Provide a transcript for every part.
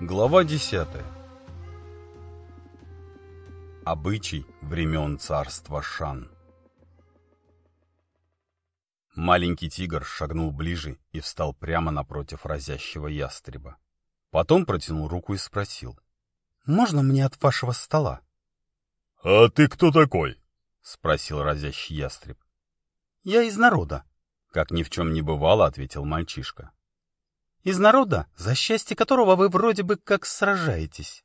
Глава 10 Обычай времен царства Шан Маленький тигр шагнул ближе и встал прямо напротив разящего ястреба. Потом протянул руку и спросил. «Можно мне от вашего стола?» «А ты кто такой?» — спросил разящий ястреб. «Я из народа», — как ни в чем не бывало, — ответил мальчишка. «Из народа, за счастье которого вы вроде бы как сражаетесь».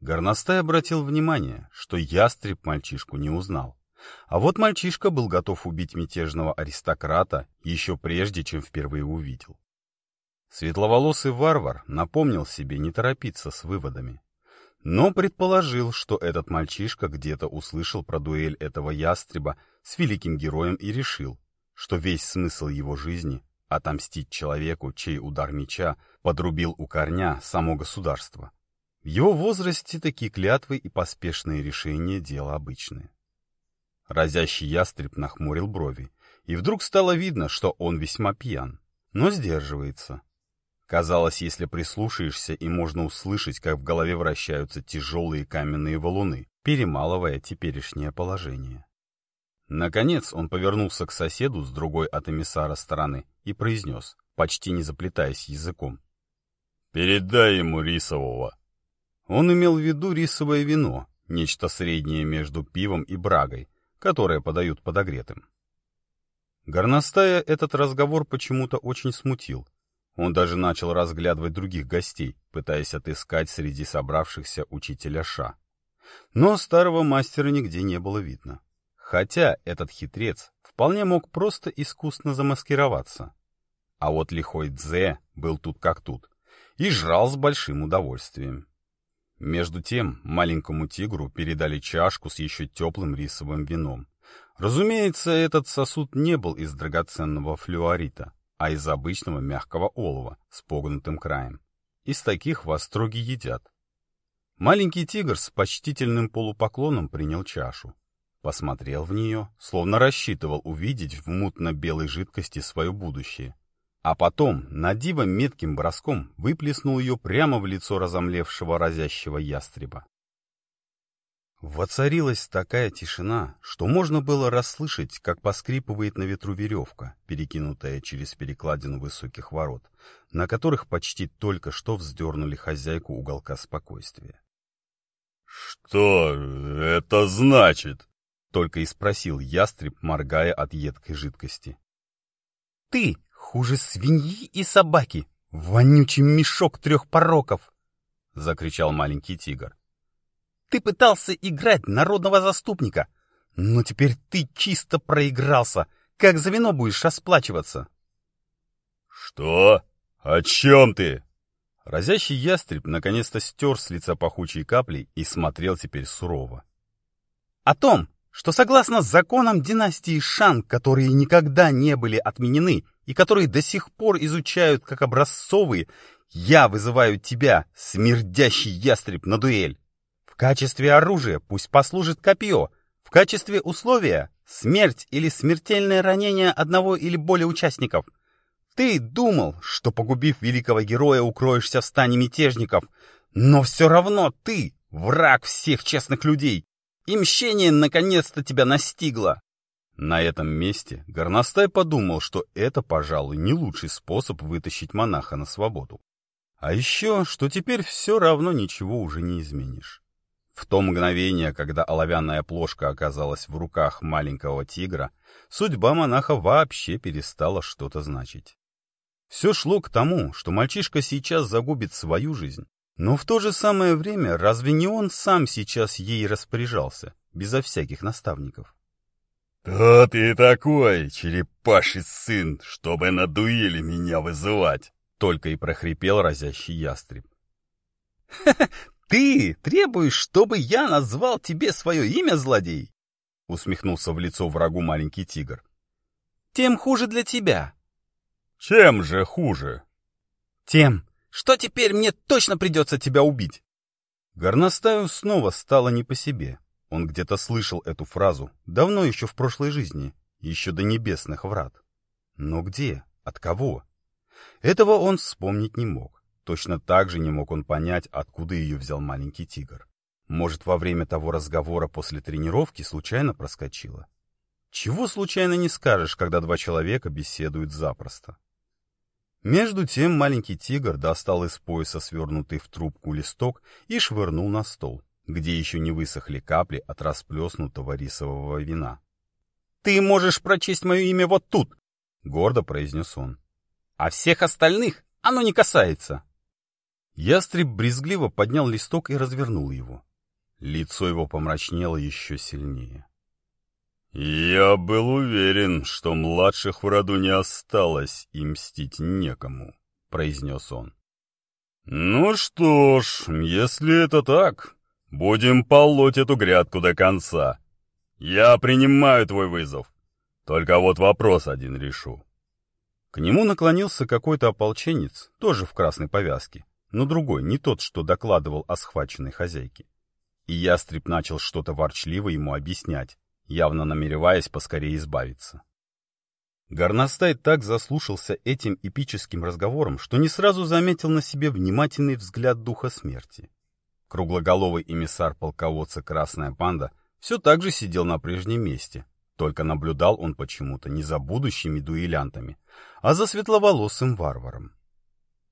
Горностай обратил внимание, что ястреб мальчишку не узнал. А вот мальчишка был готов убить мятежного аристократа еще прежде, чем впервые увидел. Светловолосый варвар напомнил себе не торопиться с выводами. Но предположил, что этот мальчишка где-то услышал про дуэль этого ястреба с великим героем и решил, что весь смысл его жизни — отомстить человеку, чей удар меча подрубил у корня само государство. В его возрасте такие клятвы и поспешные решения — дело обычное. Разящий ястреб нахмурил брови, и вдруг стало видно, что он весьма пьян, но сдерживается. Казалось, если прислушаешься, и можно услышать, как в голове вращаются тяжелые каменные валуны, перемалывая теперешнее положение. Наконец он повернулся к соседу с другой от эмиссара стороны и произнес, почти не заплетаясь языком. «Передай ему рисового». Он имел в виду рисовое вино, нечто среднее между пивом и брагой, которое подают подогретым. Горностая этот разговор почему-то очень смутил. Он даже начал разглядывать других гостей, пытаясь отыскать среди собравшихся учителя Ша. Но старого мастера нигде не было видно. Хотя этот хитрец вполне мог просто искусно замаскироваться. А вот лихой Дзе был тут как тут и жрал с большим удовольствием. Между тем маленькому тигру передали чашку с еще теплым рисовым вином. Разумеется, этот сосуд не был из драгоценного флюорита, а из обычного мягкого олова с погнутым краем. Из таких в Остроге едят. Маленький тигр с почтительным полупоклоном принял чашу. Посмотрел в нее, словно рассчитывал увидеть в мутно-белой жидкости свое будущее. А потом, на диво метким броском, выплеснул ее прямо в лицо разомлевшего разящего ястреба. Воцарилась такая тишина, что можно было расслышать, как поскрипывает на ветру веревка, перекинутая через перекладину высоких ворот, на которых почти только что вздернули хозяйку уголка спокойствия. — Что это значит? — только и спросил ястреб, моргая от едкой жидкости. — Ты хуже свиньи и собаки, вонючий мешок трех пороков! — закричал маленький тигр. Ты пытался играть народного заступника, но теперь ты чисто проигрался. Как за вино будешь расплачиваться? — Что? О чем ты? Разящий ястреб наконец-то стер с лица пахучей капли и смотрел теперь сурово. — О том, что согласно законам династии Шан, которые никогда не были отменены и которые до сих пор изучают как образцовые, я вызываю тебя, смердящий ястреб, на дуэль качестве оружия пусть послужит копье, в качестве условия — смерть или смертельное ранение одного или более участников. Ты думал, что, погубив великого героя, укроешься в стане мятежников, но все равно ты — враг всех честных людей, и мщение наконец-то тебя настигло. На этом месте Горностай подумал, что это, пожалуй, не лучший способ вытащить монаха на свободу. А еще, что теперь все равно ничего уже не изменишь. В то мгновение, когда оловянная плошка оказалась в руках маленького тигра, судьба монаха вообще перестала что-то значить. Все шло к тому, что мальчишка сейчас загубит свою жизнь, но в то же самое время разве не он сам сейчас ей распоряжался, безо всяких наставников? «Кто ты такой, черепаший сын, чтобы на дуэли меня вызывать?» Только и прохрипел разящий ястреб. «Ты требуешь, чтобы я назвал тебе свое имя, злодей?» Усмехнулся в лицо врагу маленький тигр. «Тем хуже для тебя». «Чем же хуже?» «Тем, что теперь мне точно придется тебя убить». Горностаю снова стало не по себе. Он где-то слышал эту фразу, давно еще в прошлой жизни, еще до небесных врат. Но где? От кого? Этого он вспомнить не мог Точно так же не мог он понять, откуда ее взял маленький тигр. Может, во время того разговора после тренировки случайно проскочила? Чего случайно не скажешь, когда два человека беседуют запросто? Между тем маленький тигр достал из пояса свернутый в трубку листок и швырнул на стол, где еще не высохли капли от расплеснутого рисового вина. «Ты можешь прочесть мое имя вот тут!» — гордо произнес он. «А всех остальных оно не касается!» Ястреб брезгливо поднял листок и развернул его. Лицо его помрачнело еще сильнее. «Я был уверен, что младших в роду не осталось и мстить некому», — произнес он. «Ну что ж, если это так, будем полоть эту грядку до конца. Я принимаю твой вызов. Только вот вопрос один решу». К нему наклонился какой-то ополченец, тоже в красной повязке, но другой, не тот, что докладывал о схваченной хозяйке. И ястреб начал что-то ворчливо ему объяснять, явно намереваясь поскорее избавиться. Горностай так заслушался этим эпическим разговором, что не сразу заметил на себе внимательный взгляд духа смерти. Круглоголовый эмиссар полководца Красная Панда все так же сидел на прежнем месте, только наблюдал он почему-то не за будущими дуэлянтами, а за светловолосым варваром.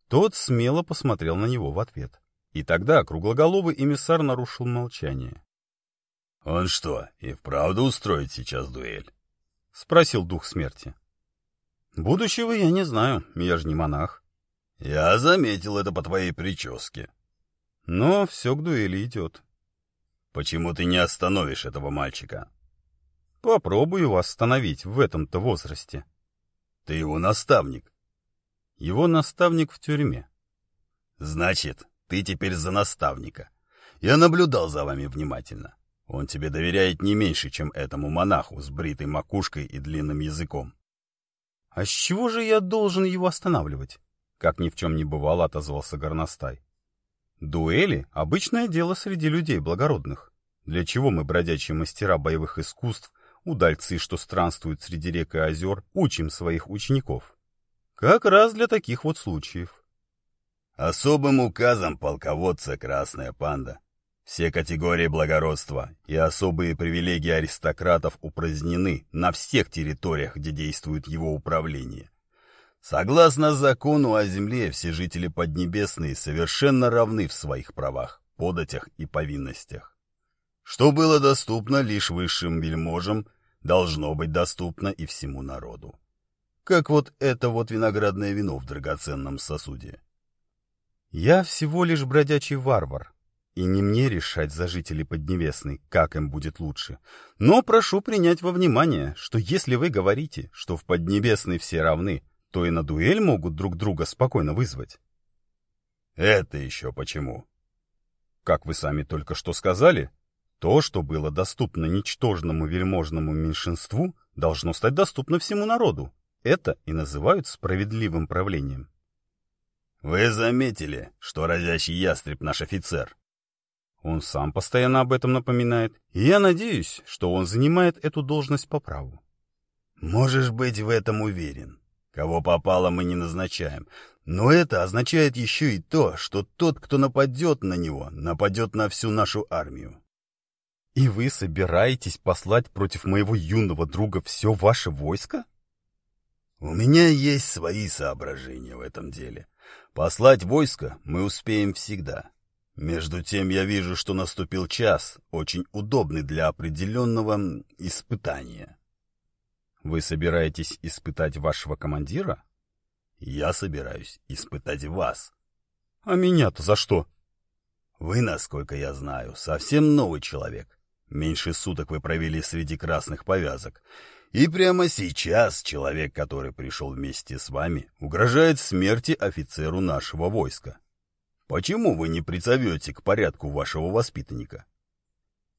Тот смело посмотрел на него в ответ. И тогда круглоголовый эмиссар нарушил молчание. — Он что, и вправду устроит сейчас дуэль? — спросил дух смерти. — Будущего я не знаю, я же не монах. — Я заметил это по твоей прическе. — Но все к дуэли идет. — Почему ты не остановишь этого мальчика? — Попробую его остановить в этом-то возрасте. — Ты его наставник. Его наставник в тюрьме. Значит, ты теперь за наставника. Я наблюдал за вами внимательно. Он тебе доверяет не меньше, чем этому монаху с бритой макушкой и длинным языком. — А с чего же я должен его останавливать? — как ни в чем не бывало, отозвался Горностай. — Дуэли — обычное дело среди людей благородных. Для чего мы, бродячие мастера боевых искусств, удальцы, что странствуют среди рек и озер, учим своих учеников? Как раз для таких вот случаев. Особым указом полководца Красная Панда все категории благородства и особые привилегии аристократов упразднены на всех территориях, где действует его управление. Согласно закону о земле, все жители Поднебесной совершенно равны в своих правах, податях и повинностях. Что было доступно лишь высшим вельможам, должно быть доступно и всему народу как вот это вот виноградное вино в драгоценном сосуде. Я всего лишь бродячий варвар, и не мне решать за жителей Поднебесной, как им будет лучше. Но прошу принять во внимание, что если вы говорите, что в Поднебесной все равны, то и на дуэль могут друг друга спокойно вызвать. Это еще почему? Как вы сами только что сказали, то, что было доступно ничтожному вельможному меньшинству, должно стать доступно всему народу. Это и называют справедливым правлением. Вы заметили, что разящий ястреб наш офицер? Он сам постоянно об этом напоминает, и я надеюсь, что он занимает эту должность по праву. Можешь быть в этом уверен. Кого попало, мы не назначаем. Но это означает еще и то, что тот, кто нападет на него, нападет на всю нашу армию. И вы собираетесь послать против моего юного друга все ваше войско? У меня есть свои соображения в этом деле. Послать войско мы успеем всегда. Между тем я вижу, что наступил час, очень удобный для определенного испытания. Вы собираетесь испытать вашего командира? Я собираюсь испытать вас. А меня-то за что? Вы, насколько я знаю, совсем новый человек. Меньше суток вы провели среди красных повязок. И прямо сейчас человек, который пришел вместе с вами, угрожает смерти офицеру нашего войска. Почему вы не призовете к порядку вашего воспитанника?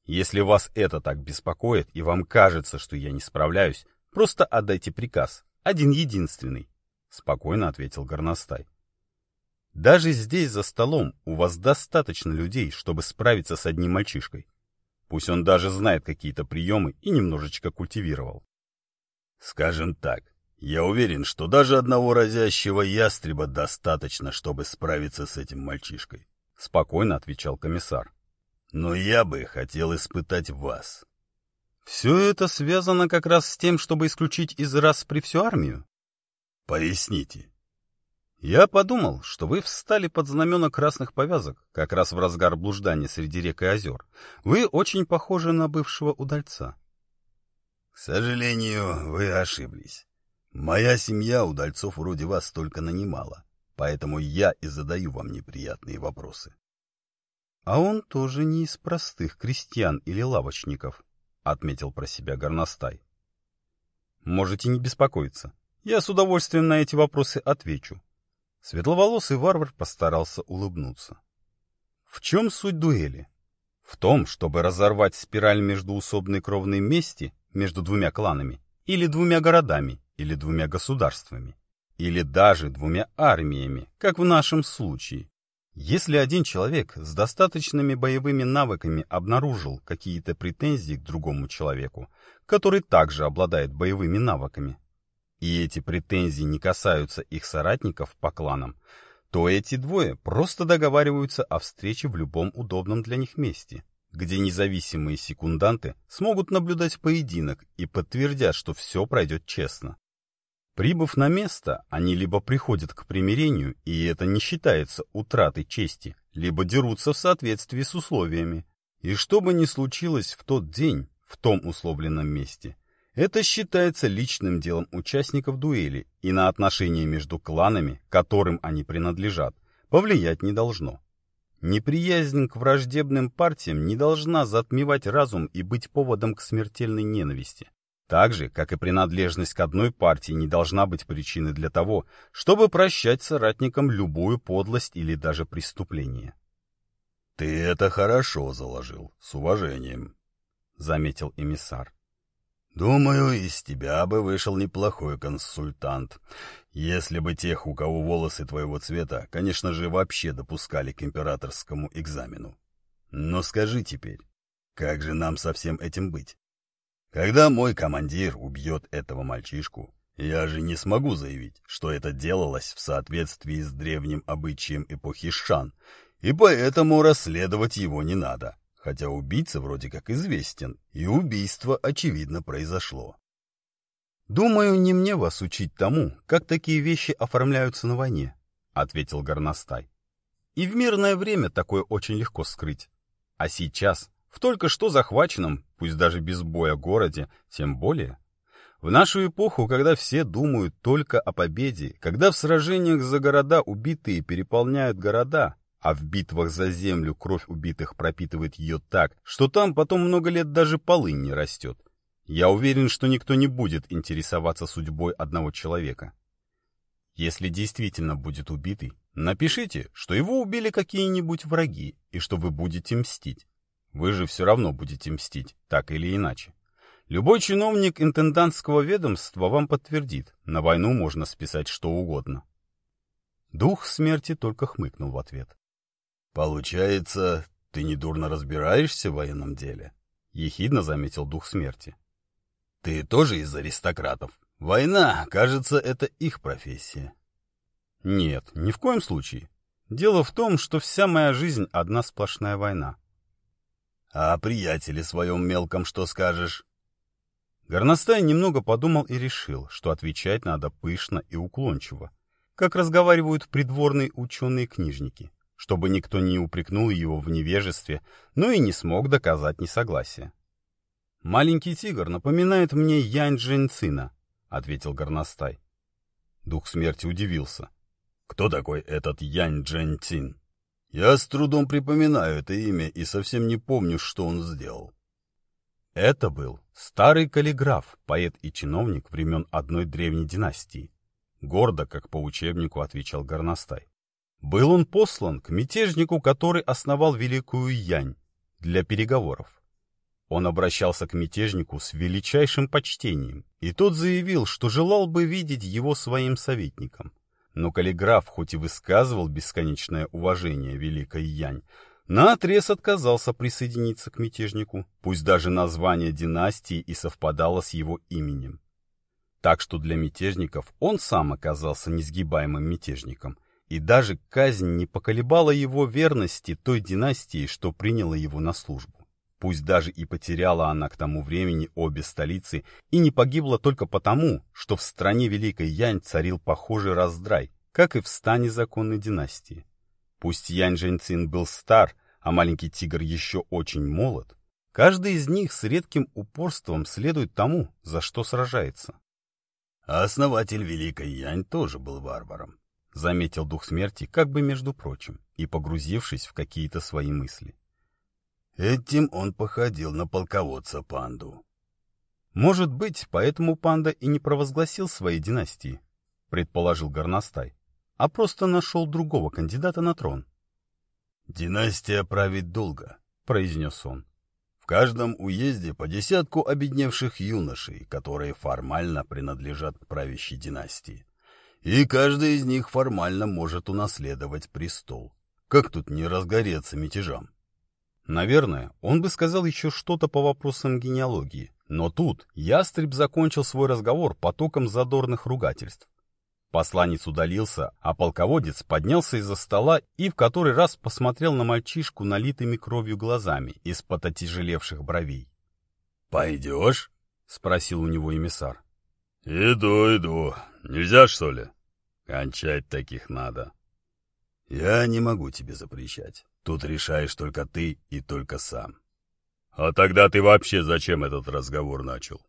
Если вас это так беспокоит и вам кажется, что я не справляюсь, просто отдайте приказ, один-единственный, — спокойно ответил Горностай. Даже здесь, за столом, у вас достаточно людей, чтобы справиться с одним мальчишкой. Пусть он даже знает какие-то приемы и немножечко культивировал. Скажем так, Я уверен, что даже одного разящего ястреба достаточно, чтобы справиться с этим мальчишкой. Спокойно отвечал комиссар. Но я бы хотел испытать вас. Все это связано как раз с тем, чтобы исключить из распри всю армию? Поясните. Я подумал, что вы встали под знамена красных повязок, как раз в разгар блуждания среди рек и озер. Вы очень похожи на бывшего удальца. К сожалению, вы ошиблись. Моя семья удальцов вроде вас только нанимала, поэтому я и задаю вам неприятные вопросы. А он тоже не из простых крестьян или лавочников, отметил про себя горностай. Можете не беспокоиться. Я с удовольствием на эти вопросы отвечу. Светловолосый варвар постарался улыбнуться. В чем суть дуэли? В том, чтобы разорвать спираль междуусобной кровной мести между двумя кланами, или двумя городами, или двумя государствами, или даже двумя армиями, как в нашем случае. Если один человек с достаточными боевыми навыками обнаружил какие-то претензии к другому человеку, который также обладает боевыми навыками, и эти претензии не касаются их соратников по кланам, то эти двое просто договариваются о встрече в любом удобном для них месте, где независимые секунданты смогут наблюдать поединок и подтвердят, что все пройдет честно. Прибыв на место, они либо приходят к примирению, и это не считается утратой чести, либо дерутся в соответствии с условиями. И что бы ни случилось в тот день, в том условленном месте, это считается личным делом участников дуэли и на отношения между кланами, которым они принадлежат, повлиять не должно. Неприязнь к враждебным партиям не должна затмевать разум и быть поводом к смертельной ненависти. Так же, как и принадлежность к одной партии не должна быть причиной для того, чтобы прощать соратникам любую подлость или даже преступление. «Ты это хорошо заложил, с уважением», — заметил эмиссар. Думаю, из тебя бы вышел неплохой консультант, если бы тех, у кого волосы твоего цвета, конечно же, вообще допускали к императорскому экзамену. Но скажи теперь, как же нам со всем этим быть? Когда мой командир убьет этого мальчишку, я же не смогу заявить, что это делалось в соответствии с древним обычаем эпохи Шан, и поэтому расследовать его не надо хотя убийца вроде как известен, и убийство, очевидно, произошло. «Думаю, не мне вас учить тому, как такие вещи оформляются на войне», — ответил Горностай. «И в мирное время такое очень легко скрыть. А сейчас, в только что захваченном, пусть даже без боя городе, тем более. В нашу эпоху, когда все думают только о победе, когда в сражениях за города убитые переполняют города, а в битвах за землю кровь убитых пропитывает ее так, что там потом много лет даже полынь не растет. Я уверен, что никто не будет интересоваться судьбой одного человека. Если действительно будет убитый, напишите, что его убили какие-нибудь враги, и что вы будете мстить. Вы же все равно будете мстить, так или иначе. Любой чиновник интендантского ведомства вам подтвердит, на войну можно списать что угодно. Дух смерти только хмыкнул в ответ. «Получается, ты недурно разбираешься в военном деле?» — ехидно заметил дух смерти. «Ты тоже из аристократов. Война, кажется, это их профессия». «Нет, ни в коем случае. Дело в том, что вся моя жизнь — одна сплошная война». «А о приятеле своем мелком что скажешь?» Горностай немного подумал и решил, что отвечать надо пышно и уклончиво, как разговаривают придворные ученые-книжники чтобы никто не упрекнул его в невежестве, но и не смог доказать несогласие. «Маленький тигр напоминает мне Янь Джинцина», — ответил горностай. Дух смерти удивился. «Кто такой этот Янь Джинцин? Я с трудом припоминаю это имя и совсем не помню, что он сделал». Это был старый каллиграф, поэт и чиновник времен одной древней династии. Гордо, как по учебнику, отвечал горностай. Был он послан к мятежнику, который основал Великую Янь для переговоров. Он обращался к мятежнику с величайшим почтением, и тот заявил, что желал бы видеть его своим советником. Но каллиграф, хоть и высказывал бесконечное уважение Великой Янь, наотрез отказался присоединиться к мятежнику, пусть даже название династии и совпадало с его именем. Так что для мятежников он сам оказался несгибаемым мятежником, и даже казнь не поколебала его верности той династии, что приняла его на службу. Пусть даже и потеряла она к тому времени обе столицы, и не погибла только потому, что в стране Великой Янь царил похожий раздрай, как и в стане законной династии. Пусть Янь Жэньцин был стар, а маленький тигр еще очень молод, каждый из них с редким упорством следует тому, за что сражается. Основатель Великой Янь тоже был варваром, — заметил дух смерти, как бы между прочим, и погрузившись в какие-то свои мысли. Этим он походил на полководца панду. Может быть, поэтому панда и не провозгласил своей династии, предположил Горностай, а просто нашел другого кандидата на трон. Династия правит долго, произнес он. В каждом уезде по десятку обедневших юношей, которые формально принадлежат к правящей династии. И каждый из них формально может унаследовать престол. Как тут не разгореться мятежам? Наверное, он бы сказал еще что-то по вопросам генеалогии, но тут ястреб закончил свой разговор потоком задорных ругательств. Посланец удалился, а полководец поднялся из-за стола и в который раз посмотрел на мальчишку налитыми кровью глазами из-под отяжелевших бровей. «Пойдешь?» — спросил у него эмиссар. «Иду, иду. Нельзя, что ли?» «Кончать таких надо». «Я не могу тебе запрещать. Тут решаешь только ты и только сам. А тогда ты вообще зачем этот разговор начал?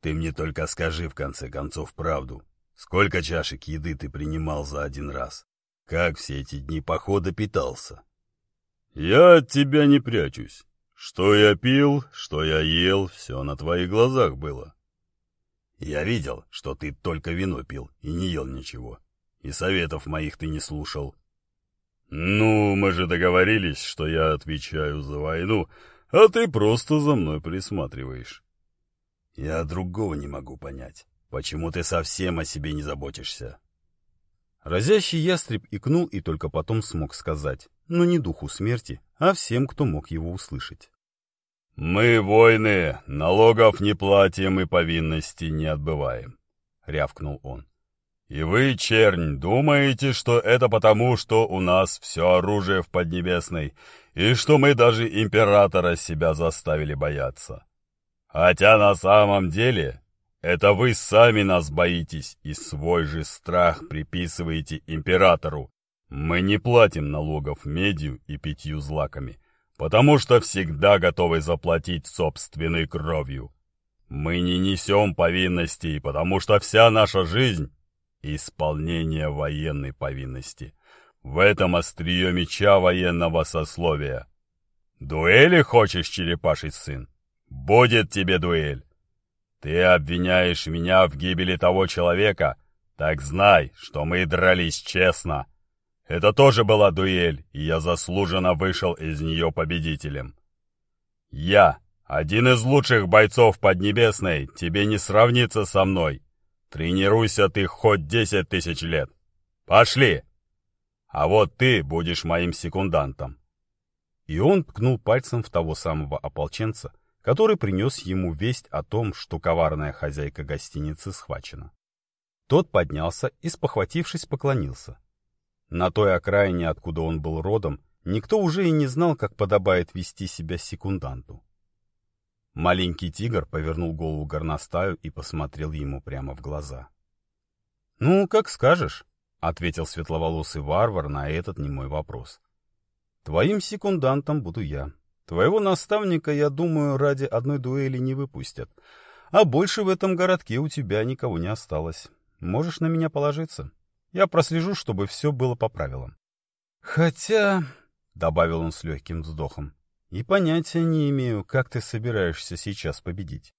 Ты мне только скажи, в конце концов, правду. Сколько чашек еды ты принимал за один раз? Как все эти дни похода питался? Я от тебя не прячусь. Что я пил, что я ел, все на твоих глазах было. Я видел, что ты только вино пил и не ел ничего. И советов моих ты не слушал. «Ну, мы же договорились, что я отвечаю за войну, а ты просто за мной присматриваешь». «Я другого не могу понять. Почему ты совсем о себе не заботишься?» Разящий ястреб икнул и только потом смог сказать, но не духу смерти, а всем, кто мог его услышать. «Мы воины, налогов не платим и повинности не отбываем», — рявкнул он. И вы, чернь, думаете, что это потому, что у нас все оружие в Поднебесной, и что мы даже императора себя заставили бояться. Хотя на самом деле это вы сами нас боитесь и свой же страх приписываете императору. Мы не платим налогов медью и пятью злаками, потому что всегда готовы заплатить собственной кровью. Мы не несем повинностей, потому что вся наша жизнь исполнение военной повинности. В этом острие меча военного сословия. Дуэли хочешь, черепаший сын? Будет тебе дуэль. Ты обвиняешь меня в гибели того человека, так знай, что мы дрались честно. Это тоже была дуэль, и я заслуженно вышел из нее победителем. Я, один из лучших бойцов Поднебесной, тебе не сравнится со мной. Тренируйся ты хоть десять тысяч лет. Пошли! А вот ты будешь моим секундантом. И он ткнул пальцем в того самого ополченца, который принес ему весть о том, что коварная хозяйка гостиницы схвачена. Тот поднялся и, спохватившись, поклонился. На той окраине, откуда он был родом, никто уже и не знал, как подобает вести себя секунданту. Маленький тигр повернул голову горностаю и посмотрел ему прямо в глаза. — Ну, как скажешь, — ответил светловолосый варвар на этот немой вопрос. — Твоим секундантом буду я. Твоего наставника, я думаю, ради одной дуэли не выпустят. А больше в этом городке у тебя никого не осталось. Можешь на меня положиться. Я прослежу, чтобы все было по правилам. — Хотя, — добавил он с легким вздохом, и понятия не имею, как ты собираешься сейчас победить.